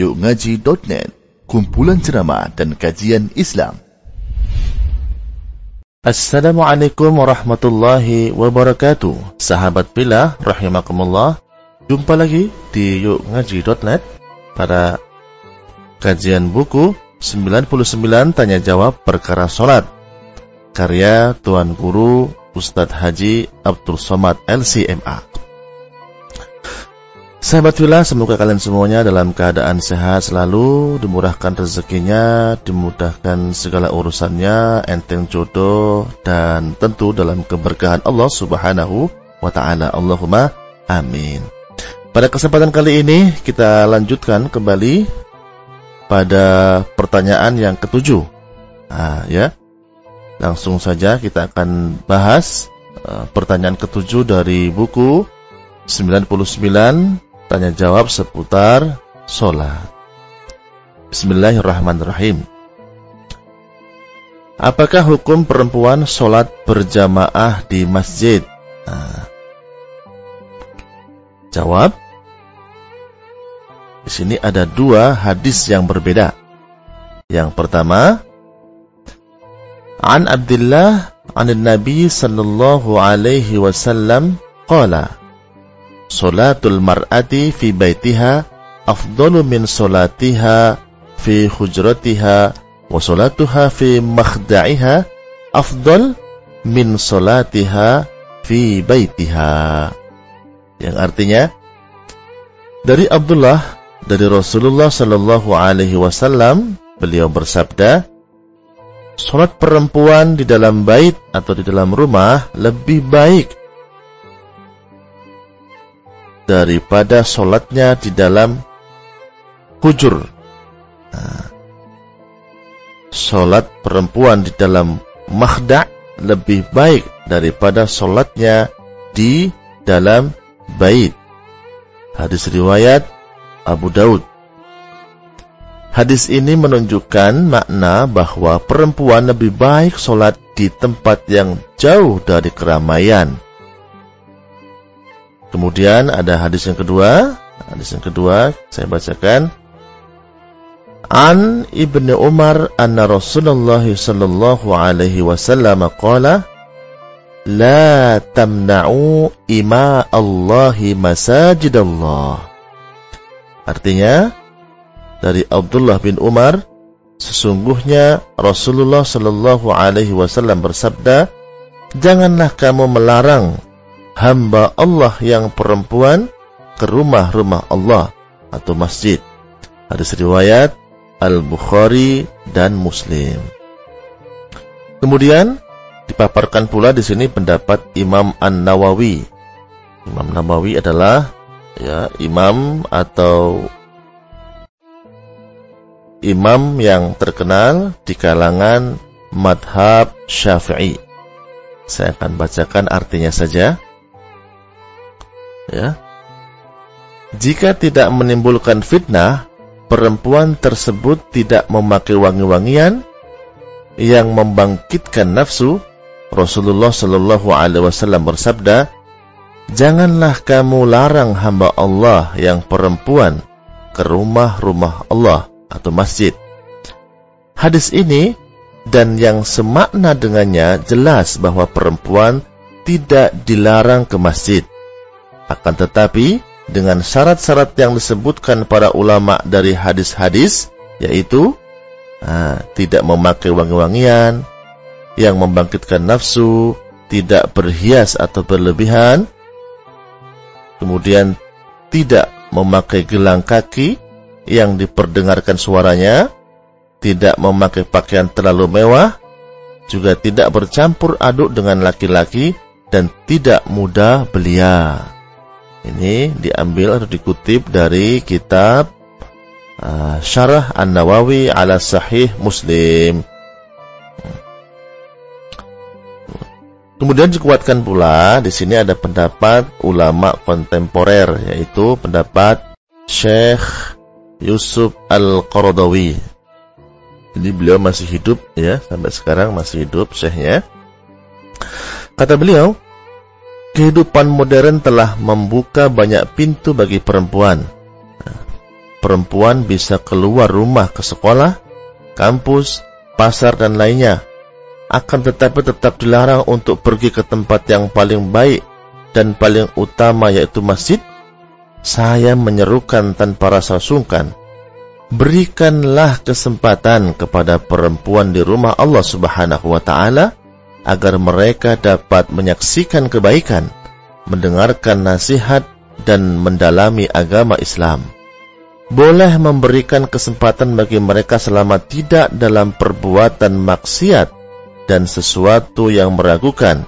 yukngaji.net, kumpulan ceramah dan kajian Islam. Assalamualaikum warahmatullahi wabarakatuh. Sahabat bila rahimakumullah. Jumpa lagi di yukngaji.net pada kajian buku 99 tanya jawab perkara salat. Karya Tuan Guru Ustadz Haji Abdul Somad LCMA. Sahabat Wila, semoga kalian semuanya dalam keadaan sehat selalu, dimurahkan rezekinya, dimudahkan segala urusannya, enteng jodoh, dan tentu dalam keberkahan Allah Subhanahu wa Ta'ala. Allahumma amin. Pada kesempatan kali ini, kita lanjutkan kembali pada pertanyaan yang ketujuh. Nah, ya, langsung saja kita akan bahas uh, pertanyaan ketujuh dari buku 99 tanya jawab seputar sholat. Bismillahirrahmanirrahim. Apakah hukum perempuan sholat berjamaah di masjid? Nah, jawab. Di sini ada dua hadis yang berbeda. Yang pertama, An Abdullah an Nabi sallallahu alaihi wasallam qala Salatul mar'ati fi baitiha afdalu min salatiha fi hujratiha wa salatuha fi makhda'iha afdal min salatiha fi baitiha. Yang artinya dari Abdullah dari Rasulullah sallallahu alaihi wasallam beliau bersabda Salat perempuan di dalam bait atau di dalam rumah lebih baik daripada sholatnya di dalam hujur. Nah, sholat perempuan di dalam mahda lebih baik daripada sholatnya di dalam bait. Hadis riwayat Abu Daud. Hadis ini menunjukkan makna bahwa perempuan lebih baik sholat di tempat yang jauh dari keramaian Kemudian ada hadis yang kedua. Hadis yang kedua saya bacakan. An Ibnu Umar anna Rasulullah sallallahu alaihi wasallam qala La tamna'u ima Allahi masajidallah. Artinya dari Abdullah bin Umar sesungguhnya Rasulullah sallallahu alaihi wasallam bersabda Janganlah kamu melarang hamba Allah yang perempuan ke rumah-rumah Allah atau masjid. Hadis riwayat Al-Bukhari dan Muslim. Kemudian dipaparkan pula di sini pendapat Imam An-Nawawi. Imam Nawawi adalah ya imam atau imam yang terkenal di kalangan madhab Syafi'i. Saya akan bacakan artinya saja ya. Jika tidak menimbulkan fitnah, perempuan tersebut tidak memakai wangi-wangian yang membangkitkan nafsu. Rasulullah Shallallahu alaihi wasallam bersabda, "Janganlah kamu larang hamba Allah yang perempuan ke rumah-rumah Allah atau masjid." Hadis ini dan yang semakna dengannya jelas bahwa perempuan tidak dilarang ke masjid. Akan tetapi, dengan syarat-syarat yang disebutkan para ulama dari hadis-hadis, yaitu nah, tidak memakai wangi-wangian, yang membangkitkan nafsu, tidak berhias atau berlebihan, kemudian tidak memakai gelang kaki yang diperdengarkan suaranya, tidak memakai pakaian terlalu mewah, juga tidak bercampur aduk dengan laki-laki, dan tidak mudah belia. Ini diambil atau dikutip dari kitab uh, Syarah An-Nawawi ala Sahih Muslim. Kemudian dikuatkan pula di sini ada pendapat ulama kontemporer yaitu pendapat Syekh Yusuf Al-Qaradawi. Jadi beliau masih hidup ya, sampai sekarang masih hidup Syekhnya. Kata beliau, kehidupan modern telah membuka banyak pintu bagi perempuan. perempuan bisa keluar rumah ke sekolah, kampus, pasar dan lainnya. Akan tetapi tetap dilarang untuk pergi ke tempat yang paling baik dan paling utama yaitu masjid. Saya menyerukan tanpa rasa sungkan. Berikanlah kesempatan kepada perempuan di rumah Allah Subhanahu wa taala agar mereka dapat menyaksikan kebaikan, mendengarkan nasihat dan mendalami agama Islam. Boleh memberikan kesempatan bagi mereka selama tidak dalam perbuatan maksiat dan sesuatu yang meragukan.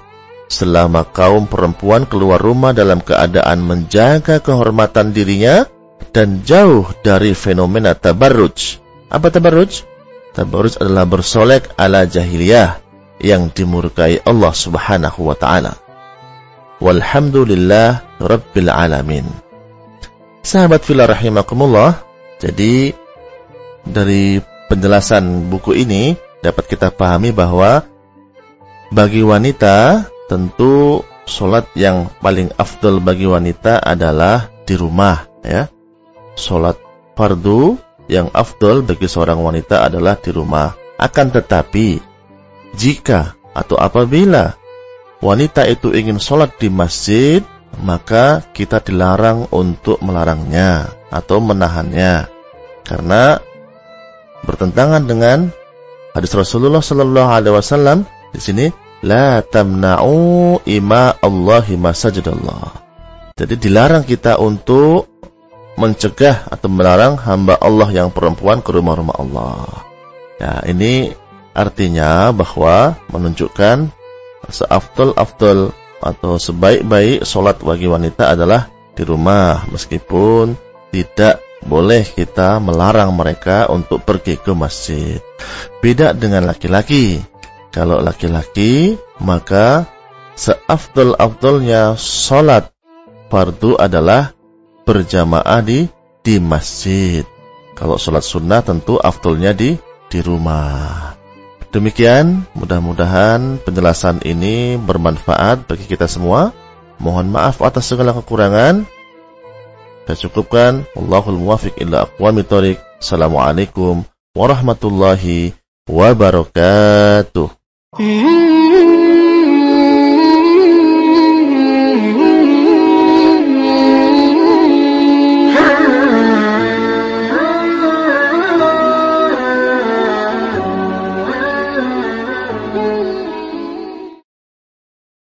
Selama kaum perempuan keluar rumah dalam keadaan menjaga kehormatan dirinya dan jauh dari fenomena tabarruj. Apa tabarruj? Tabarruj adalah bersolek ala jahiliyah yang dimurkai Allah Subhanahu wa taala. Walhamdulillah Rabbil Alamin. Sahabat filah rahimakumullah, jadi dari penjelasan buku ini dapat kita pahami bahwa bagi wanita tentu sholat yang paling afdol bagi wanita adalah di rumah ya. Sholat fardu yang afdol bagi seorang wanita adalah di rumah. Akan tetapi jika atau apabila wanita itu ingin sholat di masjid, maka kita dilarang untuk melarangnya atau menahannya. Karena bertentangan dengan hadis Rasulullah sallallahu alaihi wasallam di sini la tamna'u ima Allahi masajidallah. Jadi dilarang kita untuk mencegah atau melarang hamba Allah yang perempuan ke rumah-rumah Allah. Ya, ini artinya bahwa menunjukkan seafdol-afdol atau sebaik-baik solat bagi wanita adalah di rumah meskipun tidak boleh kita melarang mereka untuk pergi ke masjid. Beda dengan laki-laki. Kalau laki-laki maka seafdol-afdolnya solat fardu adalah berjamaah di di masjid. Kalau sholat sunnah tentu afdolnya di di rumah. Demikian, mudah-mudahan penjelasan ini bermanfaat bagi kita semua. Mohon maaf atas segala kekurangan. Saya cukupkan. Allahul muwafiq illa aqwami thoriq. Assalamualaikum warahmatullahi wabarakatuh. Hmm.